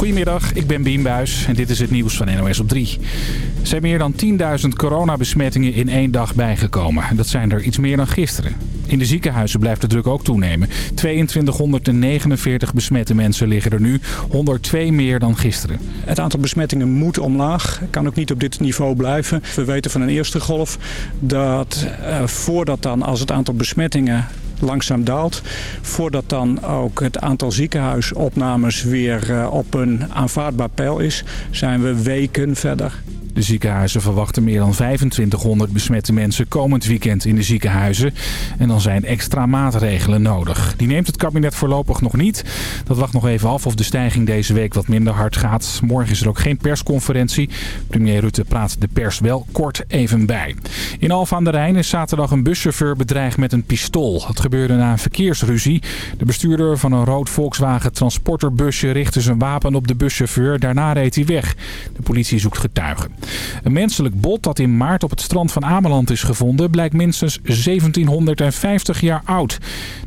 Goedemiddag, ik ben Bien Buijs en dit is het nieuws van NOS op 3. Er zijn meer dan 10.000 coronabesmettingen in één dag bijgekomen. Dat zijn er iets meer dan gisteren. In de ziekenhuizen blijft de druk ook toenemen. 2249 besmette mensen liggen er nu, 102 meer dan gisteren. Het aantal besmettingen moet omlaag, kan ook niet op dit niveau blijven. We weten van een eerste golf dat uh, voordat dan als het aantal besmettingen langzaam daalt. Voordat dan ook het aantal ziekenhuisopnames weer uh, op een aanvaardbaar peil is, zijn we weken verder. De ziekenhuizen verwachten meer dan 2500 besmette mensen komend weekend in de ziekenhuizen. En dan zijn extra maatregelen nodig. Die neemt het kabinet voorlopig nog niet. Dat wacht nog even af of de stijging deze week wat minder hard gaat. Morgen is er ook geen persconferentie. Premier Rutte praat de pers wel kort even bij. In Alphen aan de Rijn is zaterdag een buschauffeur bedreigd met een pistool. Het gebeurde na een verkeersruzie. De bestuurder van een rood Volkswagen transporterbusje richtte zijn wapen op de buschauffeur. Daarna reed hij weg. De politie zoekt getuigen. Een menselijk bot dat in maart op het strand van Ameland is gevonden... blijkt minstens 1750 jaar oud.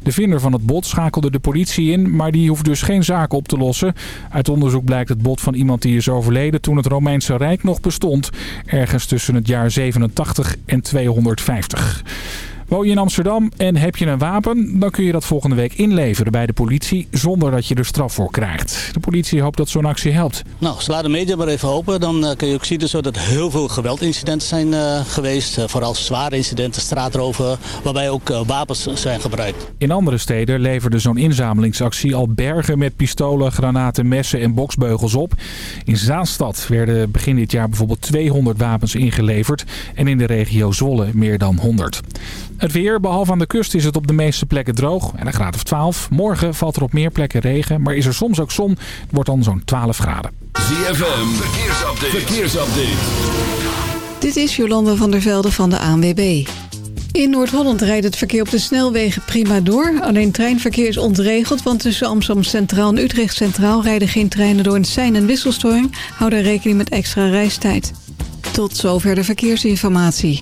De vinder van het bot schakelde de politie in... maar die hoeft dus geen zaken op te lossen. Uit onderzoek blijkt het bot van iemand die is overleden... toen het Romeinse Rijk nog bestond. Ergens tussen het jaar 87 en 250. Woon je in Amsterdam en heb je een wapen, dan kun je dat volgende week inleveren bij de politie zonder dat je er straf voor krijgt. De politie hoopt dat zo'n actie helpt. Nou, laten de media maar even open. Dan uh, kun je ook zien dus dat heel veel geweldincidenten zijn uh, geweest. Uh, vooral zware incidenten, straatroven, waarbij ook wapens zijn gebruikt. In andere steden leverde zo'n inzamelingsactie al bergen met pistolen, granaten, messen en boksbeugels op. In Zaanstad werden begin dit jaar bijvoorbeeld 200 wapens ingeleverd en in de regio Zwolle meer dan 100. Het weer, behalve aan de kust, is het op de meeste plekken droog en een graad of 12. Morgen valt er op meer plekken regen, maar is er soms ook zon. Het wordt dan zo'n 12 graden. ZFM, verkeersupdate. verkeersupdate. Dit is Jolanda van der Velde van de ANWB. In Noord-Holland rijdt het verkeer op de snelwegen prima door. Alleen treinverkeer is ontregeld, want tussen Amsterdam Centraal en Utrecht Centraal... rijden geen treinen door een sein- en wisselstoring. Hou daar rekening met extra reistijd. Tot zover de verkeersinformatie.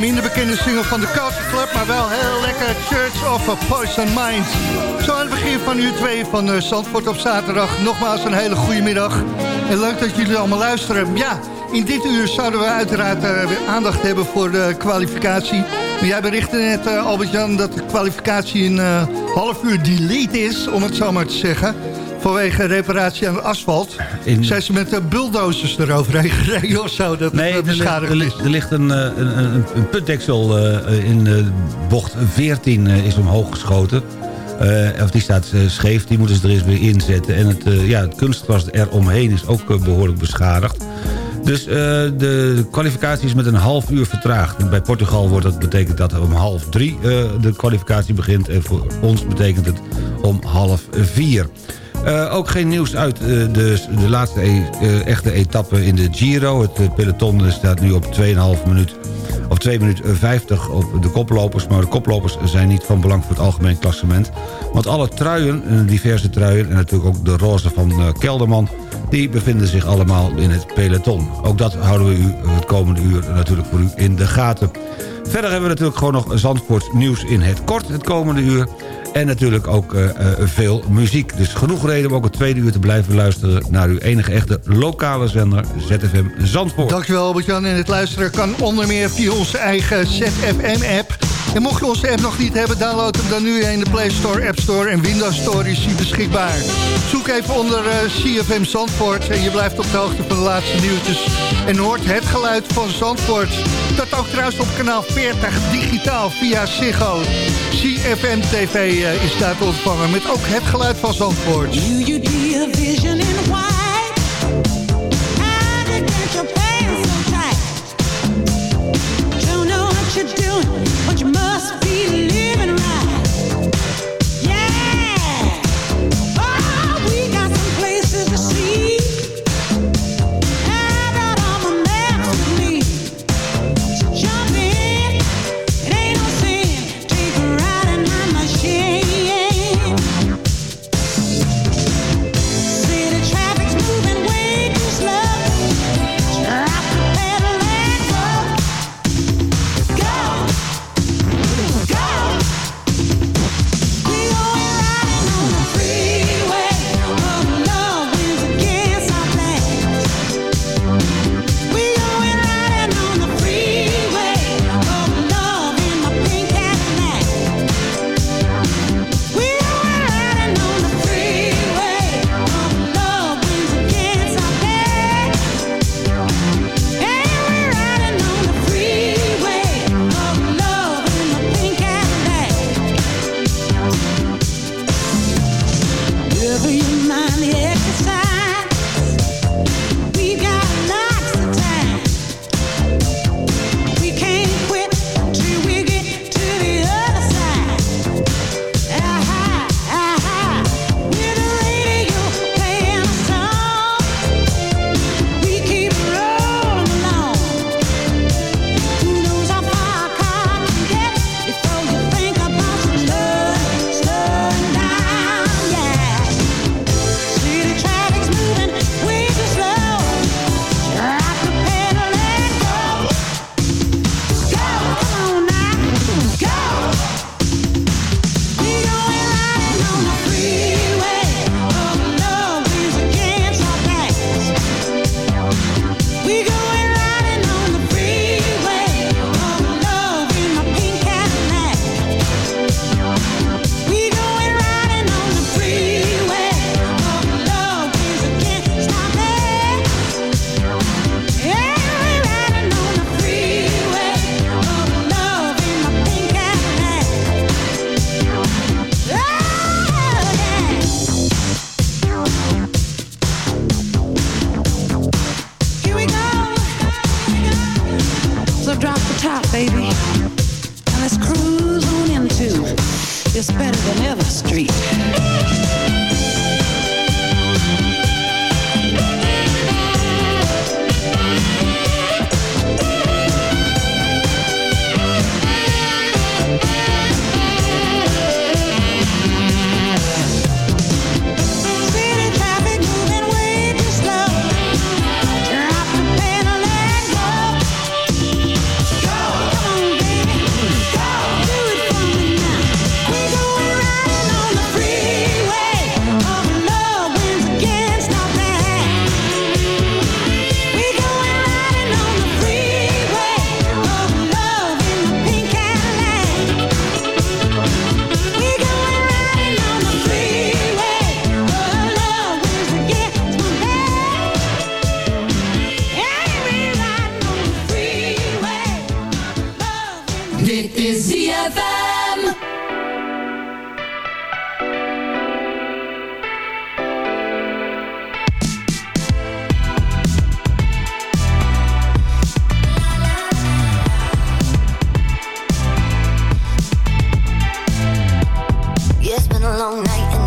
Minder bekende single van de Culture Club, maar wel heel lekker Church of a Poison Mind. Zo aan het begin van uur 2 van uh, Zandvoort op zaterdag. Nogmaals een hele goede middag. En leuk dat jullie allemaal luisteren. Ja, in dit uur zouden we uiteraard uh, aandacht hebben voor de kwalificatie. Jij berichtte net, Albert-Jan, dat de kwalificatie een half uur delayed is, om het zo maar te zeggen vanwege reparatie aan asfalt. In... Zijn ze met de bulldozers eroverheen gereden of zo? Dat nee, het beschadigd er, er, ligt een, een, een, een putdeksel uh, in uh, bocht 14 uh, is omhoog geschoten. of die staat scheef, die moeten ze er eens weer inzetten. En het, ja, het kunstgras eromheen is ook behoorlijk beschadigd. Dus de kwalificatie is met een half uur vertraagd. En bij Portugal wordt dat, betekent dat om half drie de kwalificatie begint. En voor ons betekent het om half vier. Uh, ook geen nieuws uit uh, de, de laatste e uh, echte etappe in de Giro. Het peloton staat nu op 2,5 minuut of 2 minuten 50 op de koplopers. Maar de koplopers zijn niet van belang voor het algemeen klassement. Want alle truien, diverse truien en natuurlijk ook de roze van Kelderman... die bevinden zich allemaal in het peloton. Ook dat houden we u het komende uur natuurlijk voor u in de gaten. Verder hebben we natuurlijk gewoon nog Zandvoort nieuws in het kort het komende uur. En natuurlijk ook uh, uh, veel muziek. Dus genoeg reden om ook het tweede uur te blijven luisteren... naar uw enige echte lokale zender ZFM Zandvoort. Dankjewel Albert-Jan. En het luisteren kan onder meer via onze eigen ZFM-app... En mocht je onze app nog niet hebben, download hem dan nu in de Play Store, App Store en Windows Store is hij beschikbaar. Zoek even onder uh, CFM Zandvoort en je blijft op de hoogte van de laatste nieuwtjes. En hoort het geluid van Zandvoort. Dat ook trouwens op kanaal 40 digitaal via Ziggo. CFM TV uh, is daar te ontvangen met ook het geluid van Zandvoort. You Yeah, it's been a long night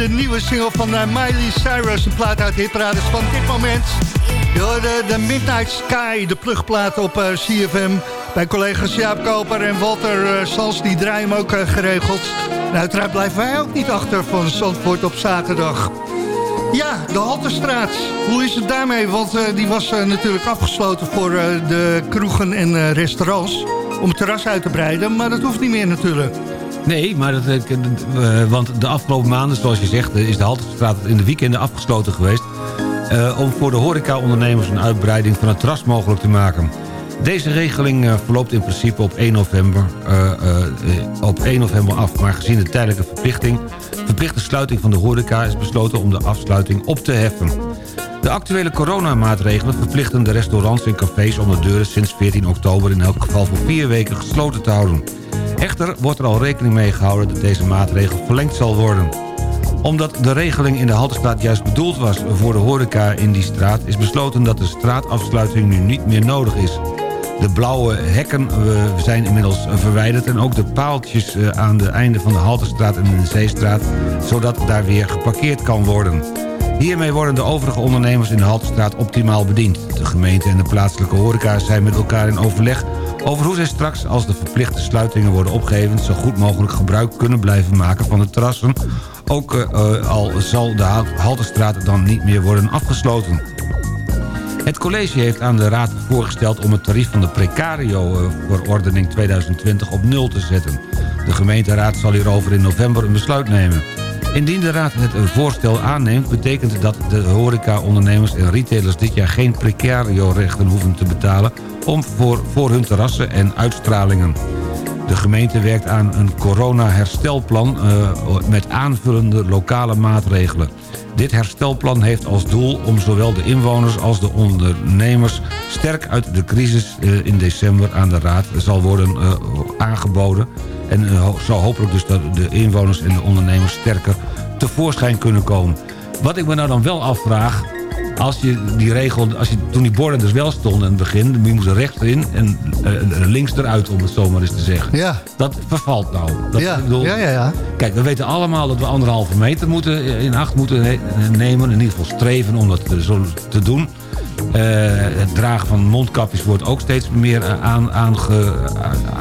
De nieuwe single van eh, Miley Cyrus. Een plaat uit de van dit moment. Hoorde de Midnight Sky, de plugplaat op eh, CFM. Bij collega's Jaap Koper en Walter Sans, die draaien hem ook geregeld. Uiteraard blijven wij ook niet achter van Zandvoort op zaterdag. Ja, de Halterstraat. Hoe is het daarmee? Want die was natuurlijk afgesloten voor de kroegen en restaurants. Om het terras uit te breiden, maar dat hoeft niet meer natuurlijk. Nee, maar dat, eh, eh, want de afgelopen maanden, zoals je zegt... eh, is de Haltestraat in de weekenden afgesloten geweest... om voor de horecaondernemers een uitbreiding van het terras mogelijk te maken. Deze regeling verloopt in principe op 1 november, op 1 november af. Maar gezien de tijdelijke verplichting, verplichte sluiting van de horeca... is besloten om de afsluiting op te heffen. De actuele coronamaatregelen verplichten de restaurants en cafés... om de deuren sinds 14 oktober in elk geval voor vier weken gesloten te houden. Echter wordt er al rekening mee gehouden dat deze maatregel verlengd zal worden. Omdat de regeling in de Haltestraat juist bedoeld was voor de horeca in die straat... is besloten dat de straatafsluiting nu niet meer nodig is. De blauwe hekken eh, zijn inmiddels verwijderd... en ook de paaltjes eh, aan de einde van de Haltestraat en de Zeestraat... zodat daar weer geparkeerd kan worden. Hiermee worden de overige ondernemers in de Haltestraat optimaal bediend. De gemeente en de plaatselijke horeca zijn met elkaar in overleg... over hoe zij straks, als de verplichte sluitingen worden opgeheven... zo goed mogelijk gebruik kunnen blijven maken van de terrassen... ook eh, eh, al zal de Haltestraat dan niet meer worden afgesloten. Het college heeft aan de Raad voorgesteld om het tarief van de precario-verordening 2020 op nul te zetten. De gemeenteraad zal hierover in november een besluit nemen. Indien de Raad het voorstel aanneemt... betekent dat de horeca-ondernemers en retailers dit jaar geen precario-rechten hoeven te betalen... Om voor, voor hun terrassen en uitstralingen. De gemeente werkt aan een corona-herstelplan uh, met aanvullende lokale maatregelen. Dit herstelplan heeft als doel om zowel de inwoners als de ondernemers... sterk uit de crisis uh, in december aan de Raad zal worden uh, aangeboden... en zo hopelijk dus dat de inwoners en de ondernemers sterker tevoorschijn kunnen komen. Wat ik me nou dan wel afvraag als je die regel, als je, toen die borden dus wel stonden in het begin... je moest rechts erin en uh, links eruit, om het zo maar eens te zeggen. Ja. Dat vervalt nou. Dat, ja. ik bedoel, ja, ja, ja. Kijk, we weten allemaal dat we anderhalve meter moeten, in acht moeten nemen. In ieder geval streven om dat zo te doen. Uh, het dragen van mondkapjes wordt ook steeds meer aan, aange,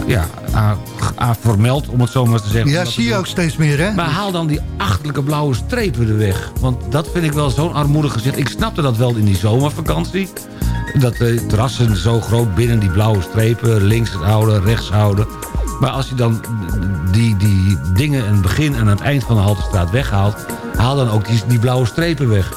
ja, aan, aan vermeld, om het zo maar te zeggen. Ja, zie je ook steeds meer, hè? Maar haal dan die achterlijke blauwe strepen er weg. Want dat vind ik wel zo'n armoedig gezicht. Ik snapte dat wel in die zomervakantie. Dat de terrassen zo groot binnen die blauwe strepen... links houden, rechts houden. Maar als je dan die, die dingen aan het begin en aan het eind van de Haltestraat weghaalt... haal dan ook die, die blauwe strepen weg.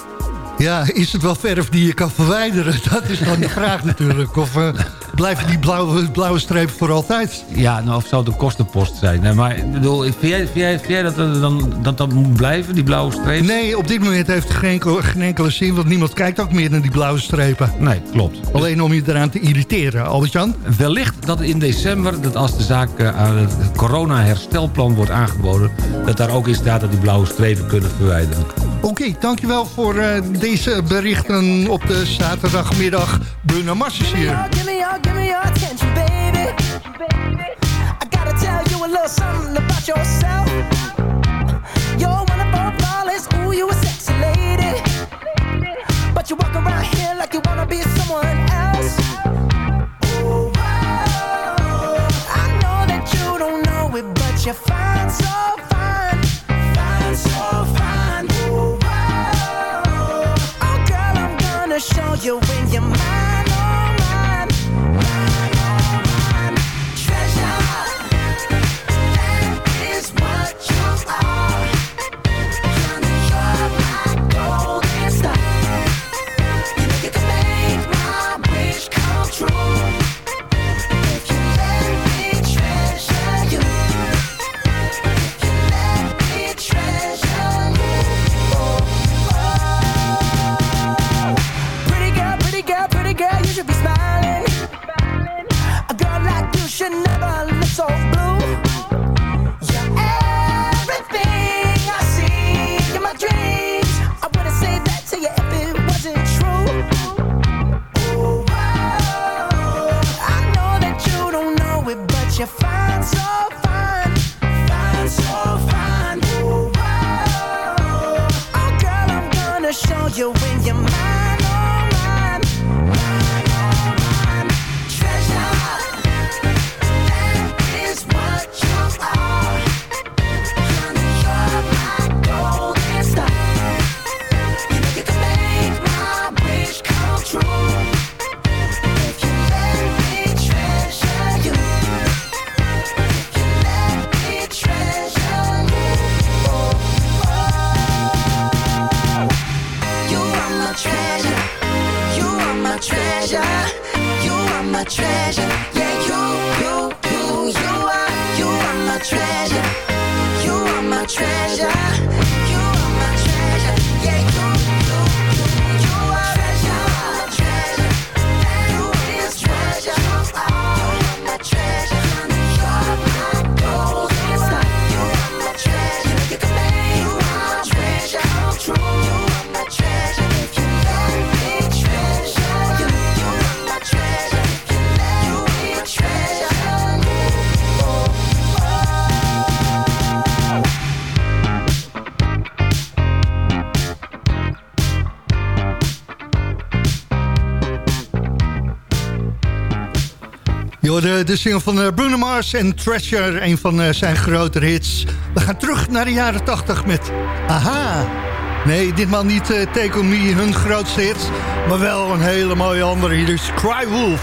Ja, is het wel verf die je kan verwijderen? Dat is dan de vraag natuurlijk. Of uh, blijven die blauwe, blauwe strepen voor altijd? Ja, nou, of zou het een kostenpost zijn? Nee, maar ik bedoel, vind jij, vind jij, vind jij dat, dan, dat dat moet blijven, die blauwe strepen? Nee, op dit moment heeft het geen, enkele, geen enkele zin... want niemand kijkt ook meer naar die blauwe strepen. Nee, klopt. Alleen om je eraan te irriteren, Albert-Jan? Wellicht dat in december, dat als de zaak uh, aan het corona-herstelplan wordt aangeboden... dat daar ook in staat dat die blauwe strepen kunnen verwijderen. Oké, dankjewel voor uh, deze berichten op de zaterdagmiddag. Bruno Mars hier. But you walk around here like you wanna be else. De, de single van eh, Bruno Mars en Treasure, een van eh, zijn grotere hits. We gaan terug naar de jaren 80 met Aha. Nee, ditmaal niet eh, Take On Me, hun grootste hit. Maar wel een hele mooie andere. Hier is Cry Wolf.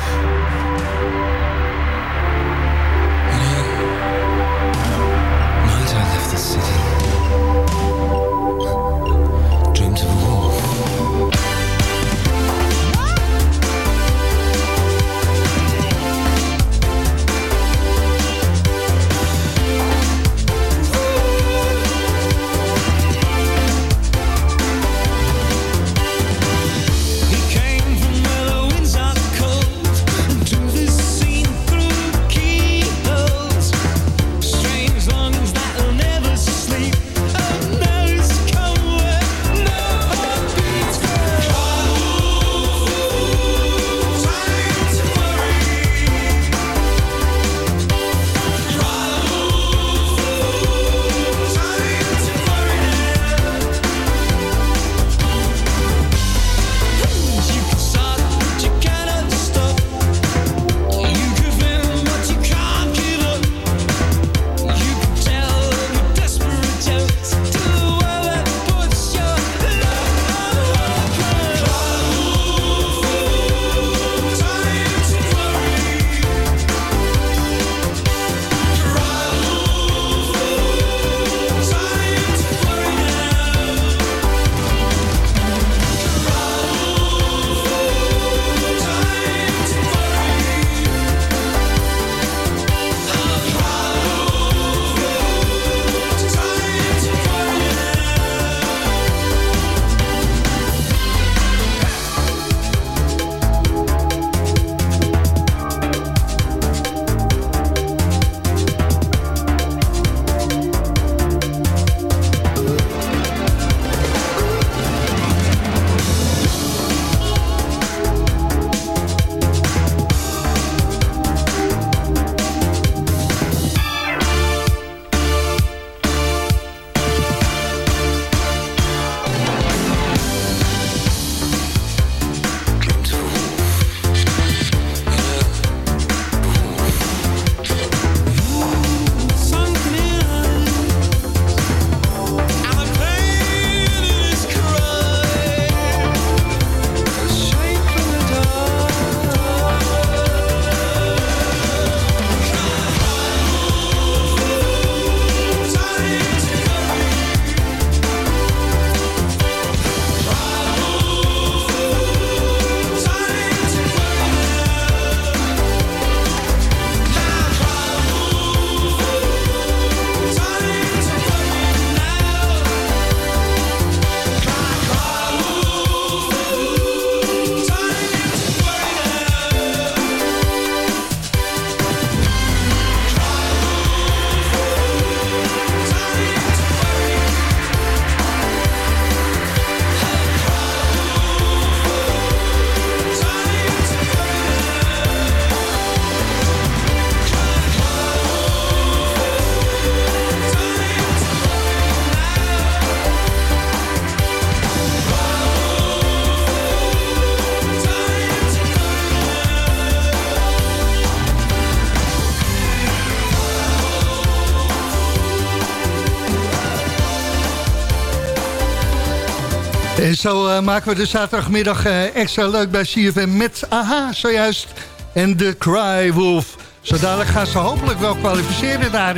En zo eh, maken we de zaterdagmiddag eh, extra leuk bij CFM met AHA zojuist. En de Cry Wolf. Dadelijk gaan ze hopelijk wel kwalificeren daar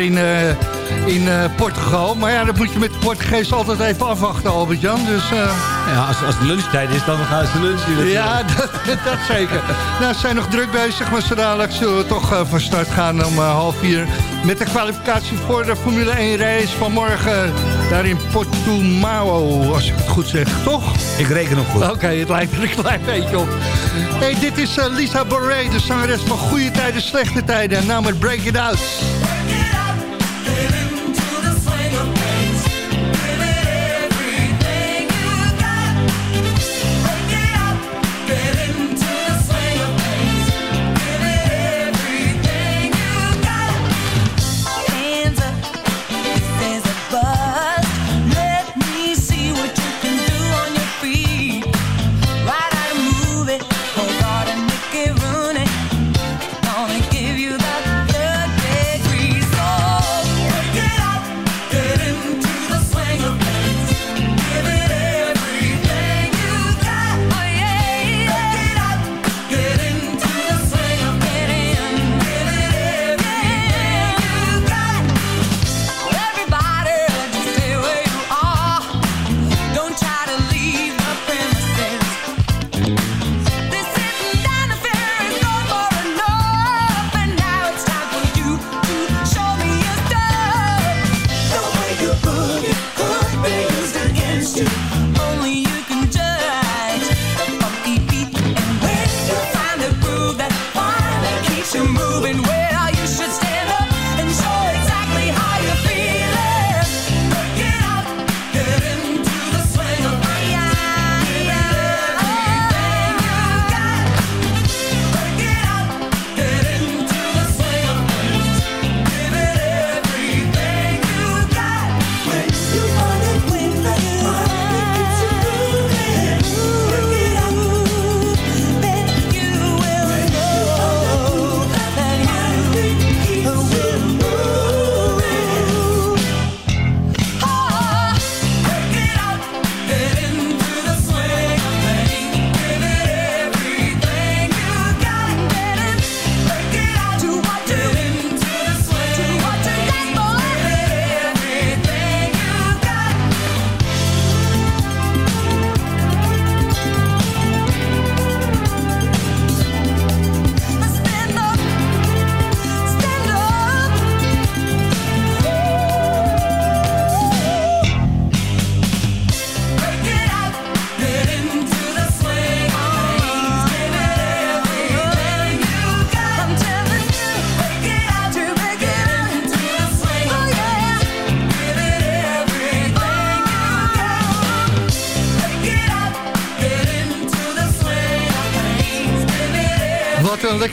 in, eh, Portugal. Maar ja, dat moet je met de Portugees altijd even afwachten, Albert-Jan. Dus, eh, Ja, als, als het lunchtijd is, dan gaan ze lunchen. ja, dat, dat zeker. nou, ze zijn nog druk bezig, maar zo dadelijk zullen we toch eh, van start gaan om eh, half vier. Met de kwalificatie voor de Formule 1 race van morgen daar in Portimao, als ik het goed zeg, toch? Ik reken nog goed. Oké, het lijkt er een klein beetje op. Hey, dit is eh, Lisa Boré, de zangeres van Goede Tijden, Slechte Tijden. En nou met Break It Out.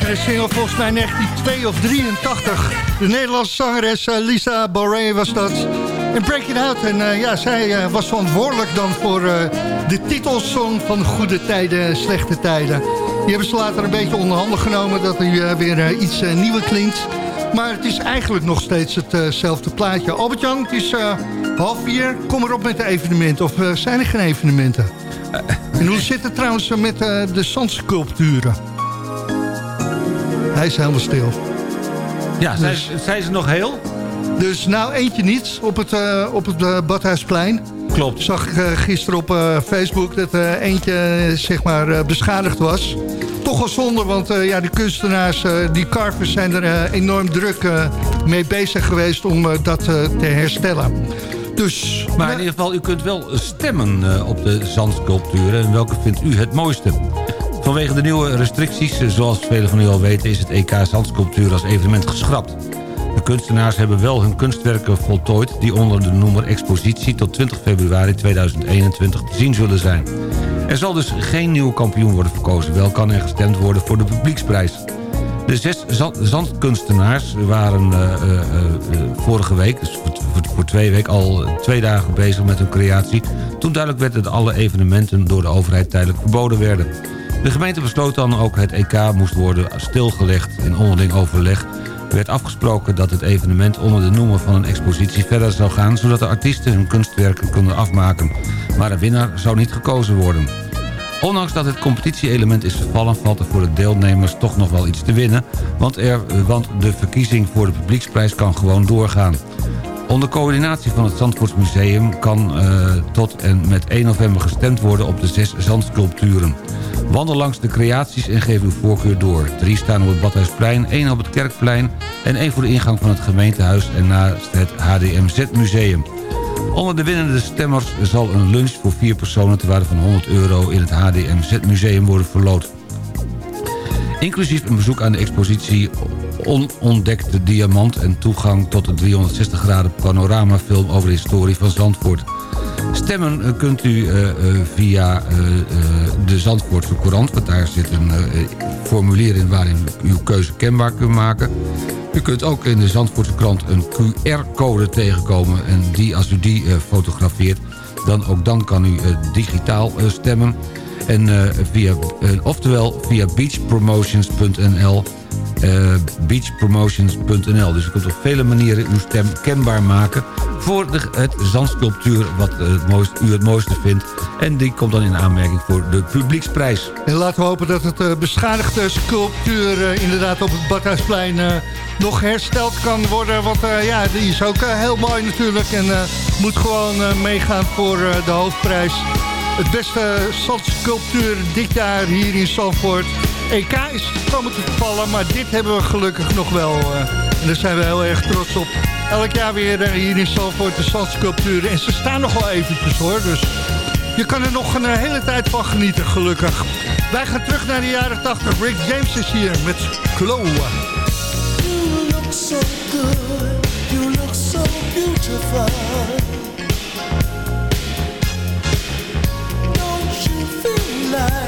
Een single, volgens mij 1982 of 83. De Nederlandse zangeres eh, Lisa Boré was dat. En Break It Out. En eh, ja, zij eh, was verantwoordelijk dan voor de titelsong van Goede Tijden, Slechte Tijden. Die hebben ze later een beetje onder handen genomen dat hij weer iets nieuwer klinkt. Maar het is eigenlijk nog steeds hetzelfde plaatje. Albert-Jan, het is half vier. Kom erop met de evenementen. Of zijn er geen evenementen? En hoe zit het trouwens met de zandsculpturen? Hij is helemaal stil. Ja, zijn, zijn ze nog heel? Dus nou eentje niet op het, eh, op het eh, Badhuisplein. Klopt. Zag ik eh, gisteren op Facebook dat eentje zeg maar beschadigd was. Toch wel zonde, want ja, de kunstenaars, die carvers zijn er enorm druk mee bezig geweest om dat te herstellen. Dus, Maar in ieder geval, u kunt wel stemmen op de zandsculpturen. En welke vindt u het mooiste? Vanwege de nieuwe restricties, zoals velen van u al weten... is het EK Zandsculptuur als evenement geschrapt. De kunstenaars hebben wel hun kunstwerken voltooid... die onder de noemer expositie tot 20 februari 2021 te zien zullen zijn. Er zal dus geen nieuwe kampioen worden verkozen. Wel kan er gestemd worden voor de publieksprijs. De zes zand- zandkunstenaars waren eh, eh, eh, vorige week, dus voor, voor twee weken, al twee dagen bezig met hun creatie... toen duidelijk werd dat alle evenementen door de overheid tijdelijk verboden werden. De gemeente besloot dan ook het EK moest worden stilgelegd. In onderling overleg werd afgesproken dat het evenement onder de noemer van een expositie verder zou gaan... zodat de artiesten hun kunstwerken konden afmaken. Maar een winnaar zou niet gekozen worden. Ondanks dat het competitie-element is vervallen... valt er voor de deelnemers toch nog wel iets te winnen... want, er, want de verkiezing voor de publieksprijs kan gewoon doorgaan. Onder coördinatie van het Zandvoortsmuseum kan eh, tot en met 1 november gestemd worden op de zes zandsculpturen. Wandel langs de creaties en geef uw voorkeur door. Drie staan op het Badhuisplein, één op het Kerkplein... en één voor de ingang van het gemeentehuis en naast het HDMZ-museum. Onder de winnende stemmers zal een lunch voor vier personen... ter waarde van 100 euro in het HDMZ-museum worden verloot. Inclusief een bezoek aan de expositie Onontdekte Diamant... en toegang tot de 360 graden panoramafilm over de historie van Zandvoort. Stemmen eh, kunt u eh, eh, via de Zandvoortse Courant... want daar zit een formulier in waarin u uw keuze kenbaar kunt maken... U kunt ook in de Zandvoortse krant een QR-code tegenkomen... en die, als u die fotografeert, dan ook dan kan u digitaal stemmen. En via, oftewel via beachpromotions.nl eh, beachpromotions.nl. Dus u kunt op vele manieren uw stem kenbaar maken... voor het zandsculptuur wat eh, het mooiste, u het mooiste vindt. En die komt dan in aanmerking voor de publieksprijs. En laten we hopen dat het eh, beschadigde sculptuur inderdaad op het Badhuisplein nog hersteld kan worden. Want ja, die is ook heel mooi natuurlijk en moet gewoon meegaan voor de hoofdprijs. Het beste zandsculptuur dit jaar hier in Zandvoort. EK is komen te vallen, maar dit hebben we gelukkig nog wel. eh, en daar zijn we heel erg trots op. Elk jaar weer eh, hier in Zandvoort de zandsculpturen. En ze staan nog wel eventjes hoor, dus... Je kan er nog een eh, hele tijd van genieten, gelukkig. Wij gaan terug naar de jaren 80. Rick James is hier met Chloe. You look so good, you look so beautiful. Don't you feel nice,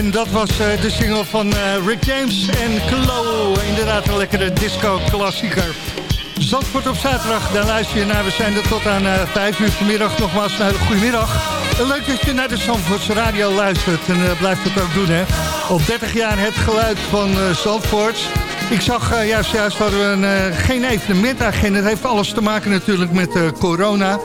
En dat was eh, de single van eh, Rick James en Klo. Inderdaad een lekkere disco-klassieker. Zandvoort op zaterdag, daar luister je naar. We zijn er tot aan eh 5 uur vanmiddag. Nogmaals een hele goede middag. En leuk dat je naar de Zandvoortse radio luistert. En blijft het ook doen, hè. Op 30 jaar het geluid van Zandvoort. Ik zag juist, juist hadden we een, geen evenementagenda. Dat heeft alles te maken natuurlijk met corona.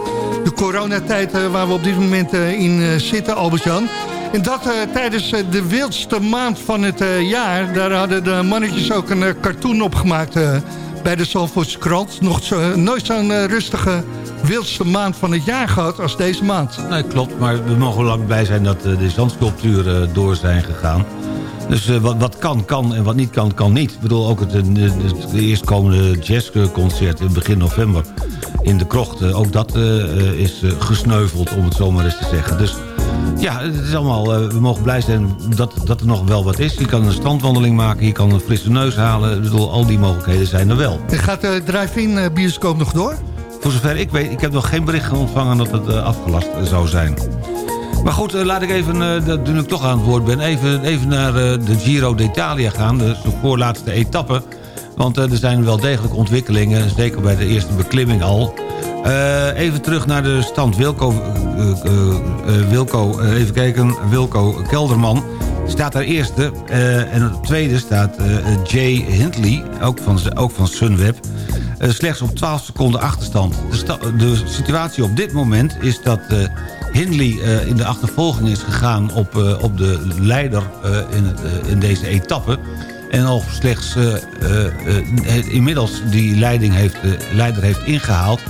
De coronatijd waar we op dit moment in zitten, Albert-Jan. En dat eh, tijdens eh, de wildste maand van het eh, jaar. Daar hadden de mannetjes ook een cartoon opgemaakt bij de Zandvoortse krant. Nog zo, nooit zo'n rustige wildste maand van het jaar gehad als deze maand. Nee, klopt, maar we mogen lang blij zijn dat de zandsculpturen door zijn gegaan. Dus wat, wat kan, kan en wat niet kan, kan niet. Ik bedoel, ook het, de eerstkomende jazzconcert in begin november in de krocht. eh, ook dat is gesneuveld, om het zo maar eens te zeggen. Dus ja, het is allemaal, eh, we mogen blij zijn dat, dat er nog wel wat is. Je kan een strandwandeling maken, je kan een frisse neus halen. Ik bedoel, al die mogelijkheden zijn er wel. En gaat de drive-in eh, bioscoop nog door? Voor zover ik weet, ik heb nog geen bericht ontvangen dat het eh, afgelast eh, zou zijn. Maar goed, eh, laat ik even, eh, dat- toen ik toch aan het woord ben... even, even naar eh, de Giro d'Italia gaan, de voorlaatste etappe. Want eh, er zijn wel degelijk ontwikkelingen, zeker bij de eerste beklimming al. Eh, even terug naar de stand Wilco, eh, eh, Wilco even kijken, Wilco Kelderman staat daar eerste. en op tweede staat Jay Hindley, ook van, ook van Sunweb. Slechts op 12 seconden achterstand. De, de situatie op dit moment is dat Hindley in de achtervolging is gegaan op, op de leider in, in deze etappe. En al slechts inmiddels die leiding heeft, leider heeft ingehaald.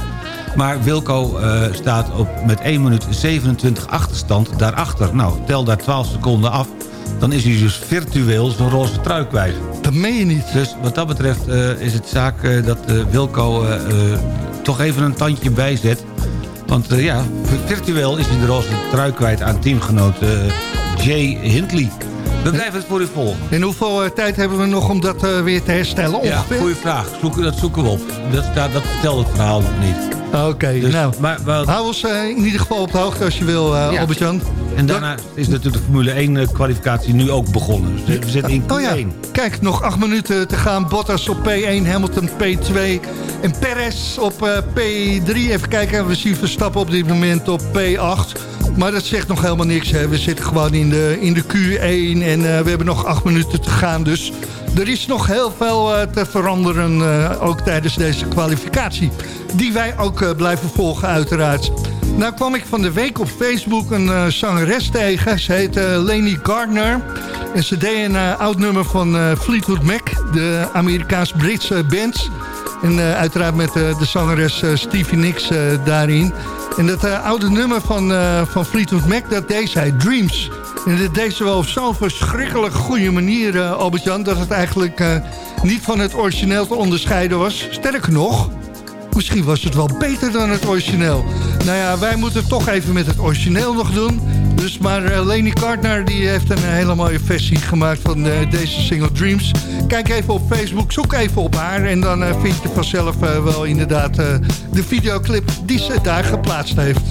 Maar Wilco eh, staat op, met 1 minuut 27 achterstand daarachter. Nou, tel daar 12 seconden af. Dan is hij dus virtueel zijn roze trui kwijt. Dat meen je niet. Dus wat dat betreft eh, is het zaak eh, dat Wilco toch even een tandje bijzet. Want ja, virtueel is hij de roze trui kwijt aan teamgenoot Jay Hindley. We blijven het voor u volgen. En hoeveel tijd hebben we nog om dat weer te herstellen? Ja, goede vraag. Zoek, dat zoeken we op. Dat, dat vertelt het verhaal nog niet. Oké, Dus, nou. maar, maar- Hou ons eh, in ieder geval op de hoogte als je wil, eh Ja. Albert-Jan. En daarna is natuurlijk de Formule 1 eh, kwalificatie nu ook begonnen. Dus we zitten in Q1. Oh ja, kijk, nog acht minuten te gaan. Bottas op P1, Hamilton P2 en Perez op eh, P3. Even kijken, we zien Verstappen op dit moment op P8. Maar dat zegt nog helemaal niks. Hè. We zitten gewoon in de, in de Q1 en we hebben nog acht minuten te gaan. Dus er is nog heel veel eh, te veranderen, eh, ook tijdens deze kwalificatie. Die wij ook eh, blijven volgen uiteraard. Nou kwam ik van de week op Facebook een zangeres tegen. Ze heet Leni Gardner. En ze deed een oud nummer van Fleetwood Mac, de Amerikaans-Britse band. En eh, uiteraard met eh, de zangeres eh, Stevie Nicks daarin. En dat oude nummer van, van Fleetwood Mac, dat deed zij, Dreams. En dat deed ze wel op zo'n verschrikkelijk goede manier, Albert-Jan... dat het eigenlijk niet van het origineel te onderscheiden was. Sterker nog, Misschien was het wel beter dan het origineel. Nou ja, wij moeten toch even met het origineel nog doen. Dus maar eh, Leni Gardner die heeft een hele mooie versie gemaakt van eh, deze single Dreams. Kijk even op Facebook, zoek even op haar. En dan eh, vind je vanzelf wel inderdaad de videoclip die ze daar geplaatst heeft.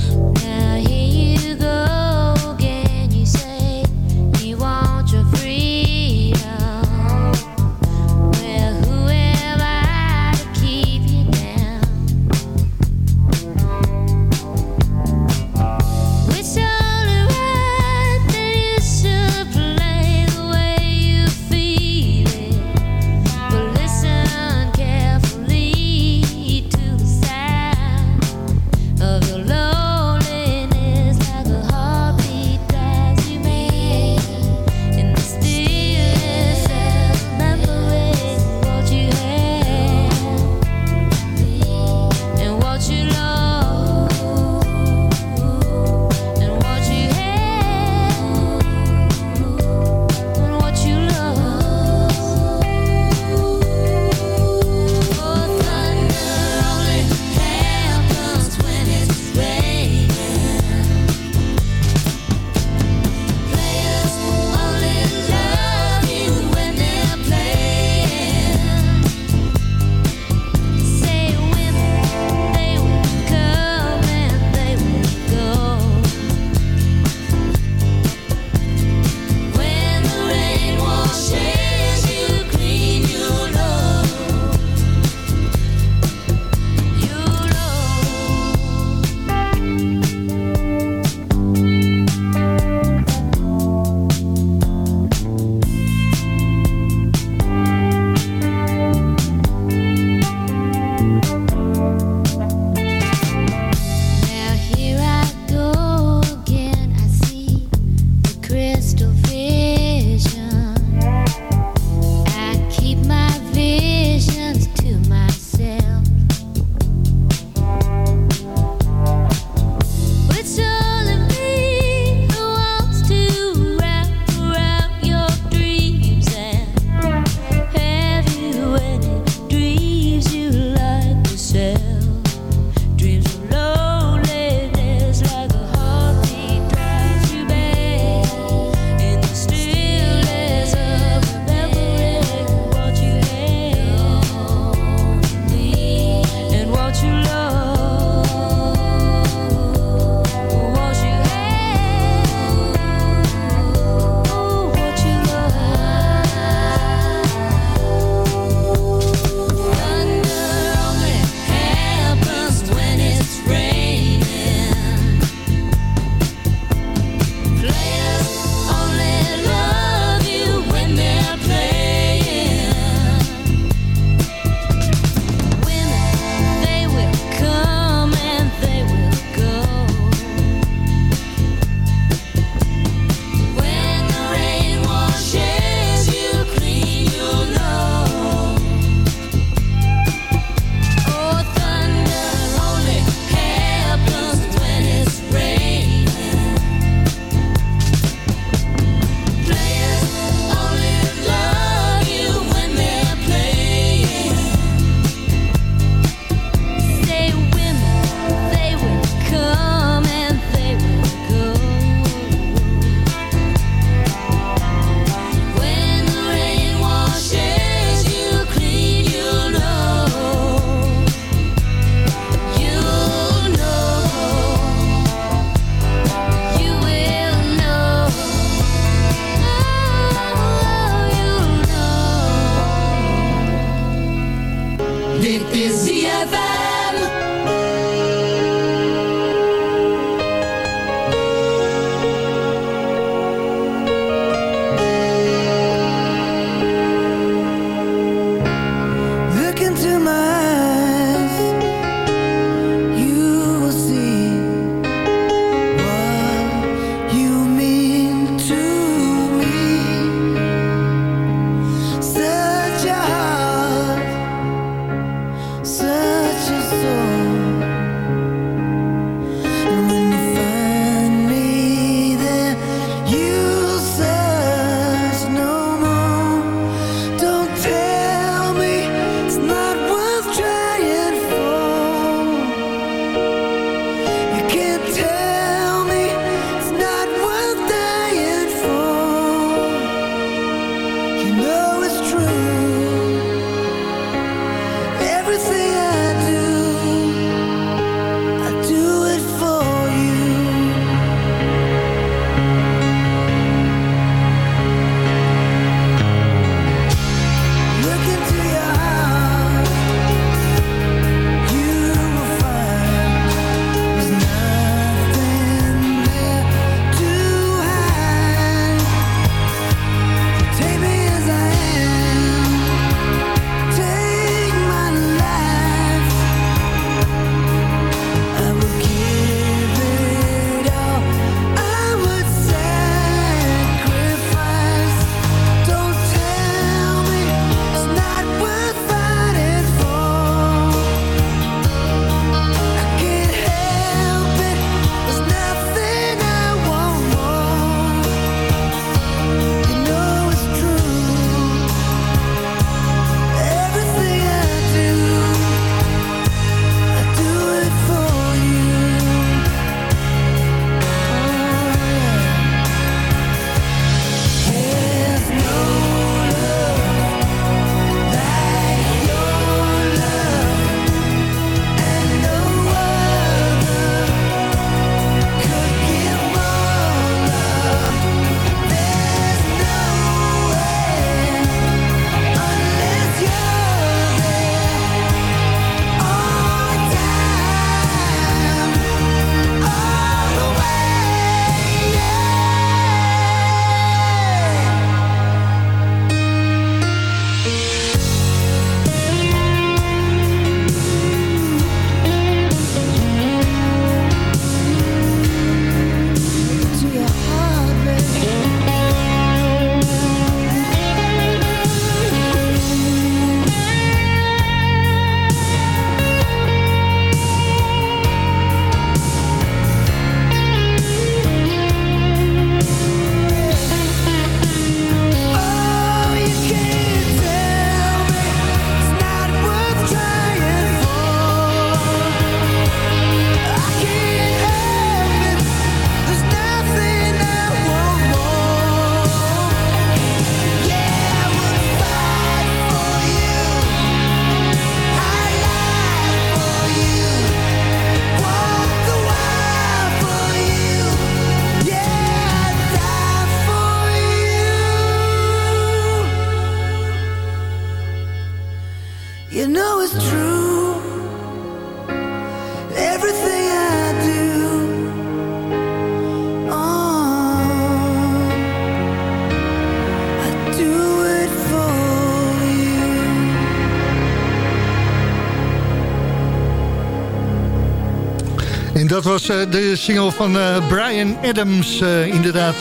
Dat was eh, de single van eh, Brian Adams. eh, inderdaad,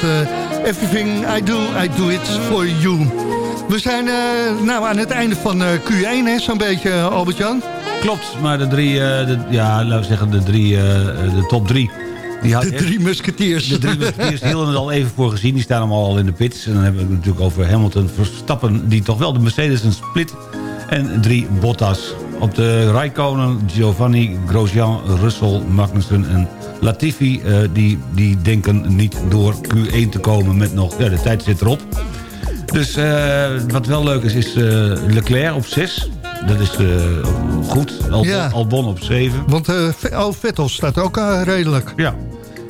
Everything I Do, I Do It For You. We zijn nou aan het einde van eh, Q1, hè, zo'n beetje, Albert-Jan. Klopt, maar de drie, de, ja, laten we zeggen de drie, de top drie. Die had, De drie musketiers. De drie musketiers hielden het al even voor gezien. Die staan allemaal al in de pits. En dan hebben we het natuurlijk over Hamilton Verstappen... die toch wel de Mercedes een split. En drie Bottas. Op de Raikkonen, Giovanni, Grosjean, Russell, Magnussen en Latifi... eh, die, die denken niet door Q1 te komen met nog... Ja, de tijd zit erop. Dus eh, wat wel leuk is, is eh, Leclerc op 6. Dat is goed. Albon, Ja. Albon op 7. Want oh, Vettel staat ook redelijk. Ja.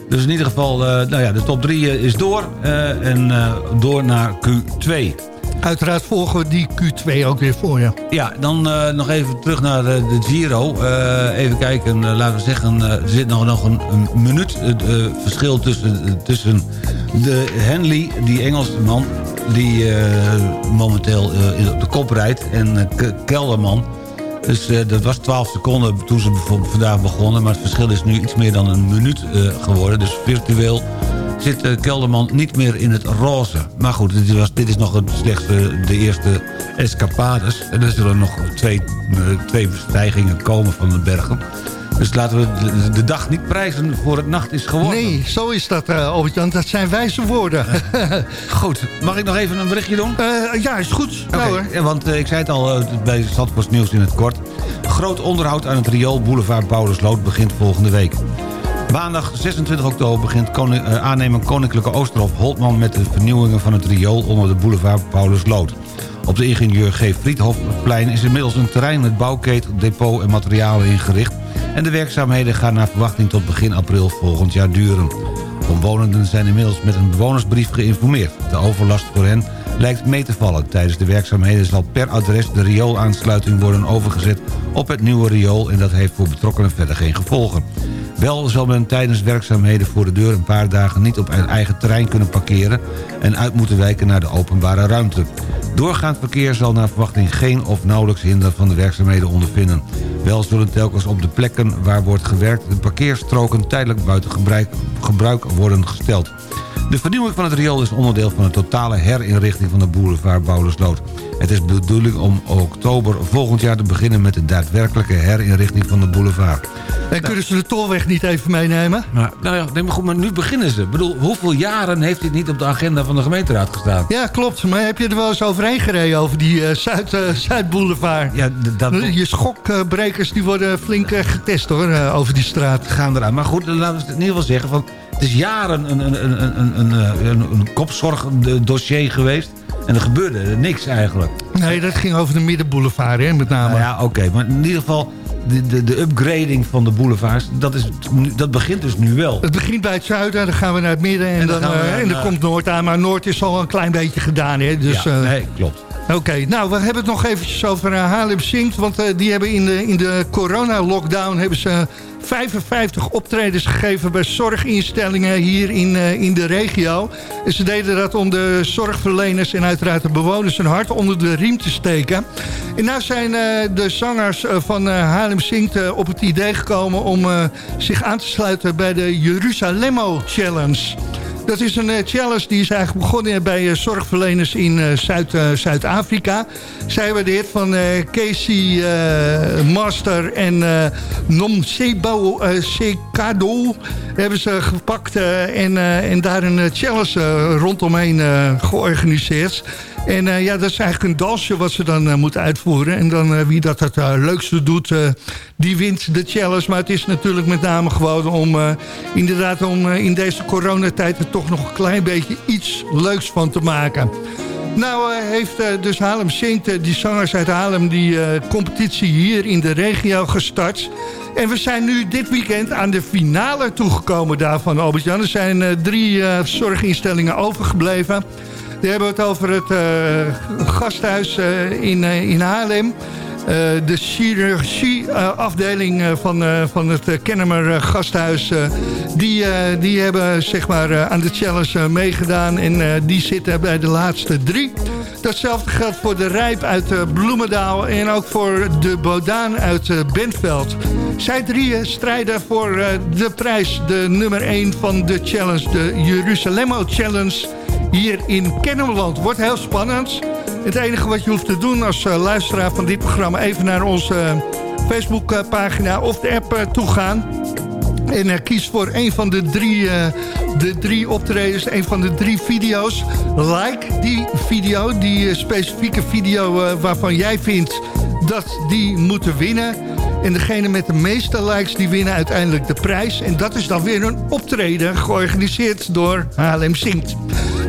Dus in ieder geval, nou ja, de top 3 is door. en door naar Q2. Uiteraard volgen we die Q2 ook weer voor je. Ja, dan eh, nog even terug naar de, de Giro. Eh, even kijken, eh, laten we zeggen, eh, er zit nog, nog een, een minuut eh, eh, verschil tussen, tussen de Henley, die Engelsman... die eh, momenteel eh, op de kop rijdt, en eh, Kelderman... Dus eh, dat was 12 seconden toen ze vandaag begonnen... maar het verschil is nu iets meer dan een minuut eh, geworden. Dus virtueel zit eh, Kelderman niet meer in het roze. Maar goed, dit, was, dit is nog het slechts eh, de eerste escapades. En er zullen nog twee, eh, twee bestijgingen komen van de bergen. Dus laten we de, de dag niet prijzen voor het nacht is geworden. Nee, zo is dat, eh Albert-Jan. Dat zijn wijze woorden. Goed, mag ik nog even een berichtje doen? Eh, ja, is goed. Nou, hoor. ja, want ik zei het al bij Stadpost Nieuws in het kort. Groot onderhoud aan het riool Boulevard Paulusloot begint volgende week. Maandag 26 oktober begint koning, eh, aannemer Koninklijke Oosterhof Holtman... met de vernieuwingen van het riool onder de boulevard Paulusloot. Op de ingenieur G. Friedhofplein is inmiddels een terrein met bouwkeet, depot en materialen ingericht... en de werkzaamheden gaan naar verwachting tot begin april volgend jaar duren. Omwonenden zijn inmiddels met een bewonersbrief geïnformeerd. De overlast voor hen lijkt mee te vallen. Tijdens de werkzaamheden zal per adres de rioolaansluiting worden overgezet op het nieuwe riool... en dat heeft voor betrokkenen verder geen gevolgen. Wel zal men tijdens werkzaamheden voor de deur een paar dagen niet op eigen terrein kunnen parkeren... en uit moeten wijken naar de openbare ruimte. Doorgaand verkeer zal naar verwachting geen of nauwelijks hinder van de werkzaamheden ondervinden. Wel zullen telkens op de plekken waar wordt gewerkt... de parkeerstroken tijdelijk buiten gebruik, gebruik worden gesteld. De vernieuwing van het riool is onderdeel van een totale herinrichting van de boulevard Bouwlersloot. Het is de bedoeling om oktober volgend jaar te beginnen met de daadwerkelijke herinrichting van de boulevard. En kunnen ze de tolweg niet even meenemen? Maar, nou ja, nee, maar goed, maar nu beginnen ze. Ik bedoel, hoeveel jaren heeft dit niet op de agenda van de gemeenteraad gestaan? Ja, klopt. Maar heb je er wel eens overheen gereden over die eh, Zuid, Zuidboulevard? Ja, dat... Je schokbrekers die worden flink eh, getest hoor, over die straat. gaan eraan. Maar goed, laten we het in ieder geval zeggen... Van, het is jaren een, een, een, een, een, een, een, kopzorgdossier geweest. En er gebeurde niks eigenlijk. Nee, dat ging over de Middenboulevard hè, met name. Nou ja, oké. maar in ieder geval, de, de, de upgrading van de boulevards... Dat, is, dat begint dus nu wel. Het begint bij het zuiden, dan gaan we naar het midden en, En dan eh, en dan komt Noord aan. Maar Noord is al een klein beetje gedaan. Hè? Dus, ja, eh, nee, klopt. Oké, nou we hebben het nog eventjes over uh, Haarlem Zingt. Want eh, die hebben in de, in de corona-lockdown hebben ze 55 optredens gegeven bij zorginstellingen hier in, eh, in de regio. En ze deden dat om de zorgverleners en uiteraard de bewoners een hart onder de riem te steken. En nou zijn eh, de zangers eh, van eh, Haarlem eh, op het idee gekomen om eh, zich aan te sluiten bij de Jerusalemo Challenge. Dat is een eh, challenge die is eigenlijk begonnen bij eh, zorgverleners in eh, Zuid, Zuid-Afrika. Zij hebben de van Casey Master en Nom Sekado hebben ze gepakt en, en daar een challenge rondomheen georganiseerd. En eh, ja, dat is eigenlijk een dansje wat ze dan eh, moeten uitvoeren. En dan eh, wie dat het leukste doet, die wint de challenge. Maar het is natuurlijk met name gewoon om inderdaad om in deze coronatijd er toch nog een klein beetje iets leuks van te maken. Nou heeft dus Haarlem eh, die zangers uit Haarlem, die competitie hier in de regio gestart. En we zijn nu dit weekend aan de finale toegekomen daarvan, Albert-Jan. Er zijn drie zorginstellingen overgebleven. Die hebben het over het eh, gasthuis eh, in, eh, in Haarlem. de chirurgieafdeling van, van het Kennemer Gasthuis... die, die hebben zeg maar, aan de challenge meegedaan en die zitten bij de laatste drie. Datzelfde geldt voor de Rijp uit Bloemendaal en ook voor de Bodaan uit Bentveld. Zij drieën strijden voor de prijs, de nummer 1 van de challenge, de Jerusalemo Challenge hier in Kennemerland. Wordt heel spannend. Het enige wat je hoeft te doen als uh, luisteraar van dit programma... even naar onze uh, Facebookpagina of de app uh, toe gaan. En kies voor een van de drie, de drie optredens, een van de drie video's. Like die video, die specifieke video waarvan jij vindt dat die moeten winnen. En degene met de meeste likes die winnen uiteindelijk de prijs. En dat is dan weer een optreden georganiseerd door Haarlem Zingt.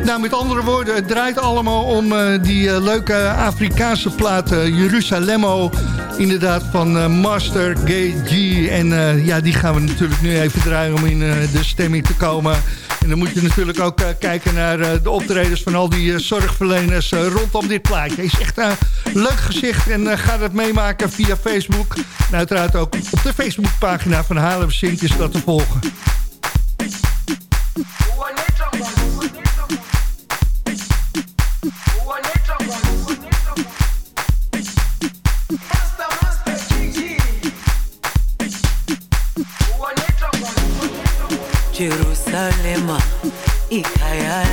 Nou, met andere woorden, het draait allemaal om uh, die uh, leuke Afrikaanse plaat uh, Jerusalemo. Inderdaad van Master Gay G. En ja, die gaan we natuurlijk nu even draaien om in de stemming te komen. En dan moet je natuurlijk ook kijken naar de optredens van al die zorgverleners rondom dit plaatje. Is echt een leuk gezicht en ga het meemaken via Facebook. En uiteraard ook op de Facebookpagina van Haarlem Sint is dat te volgen. Jerusalema ikhaya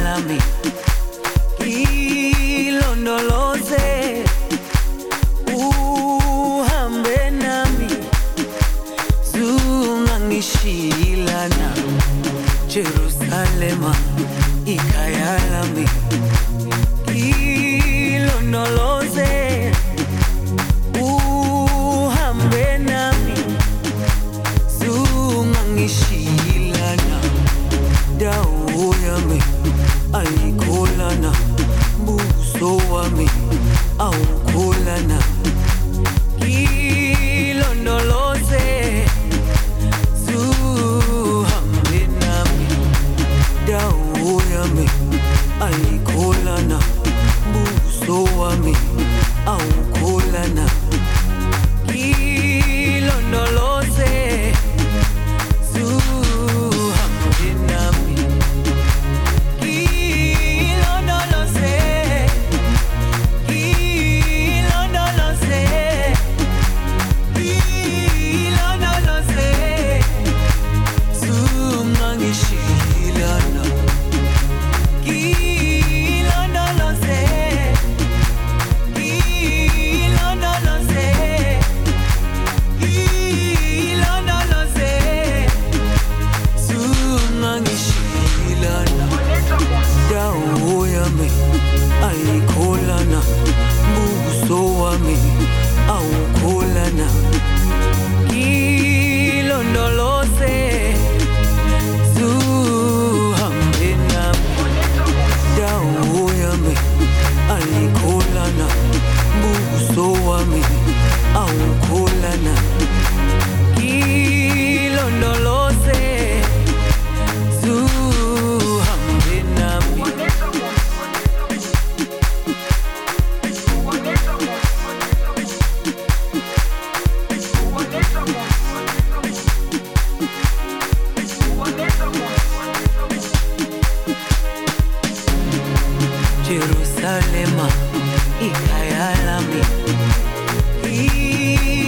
Jerusalema ikhaya lami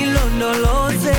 ilondoloze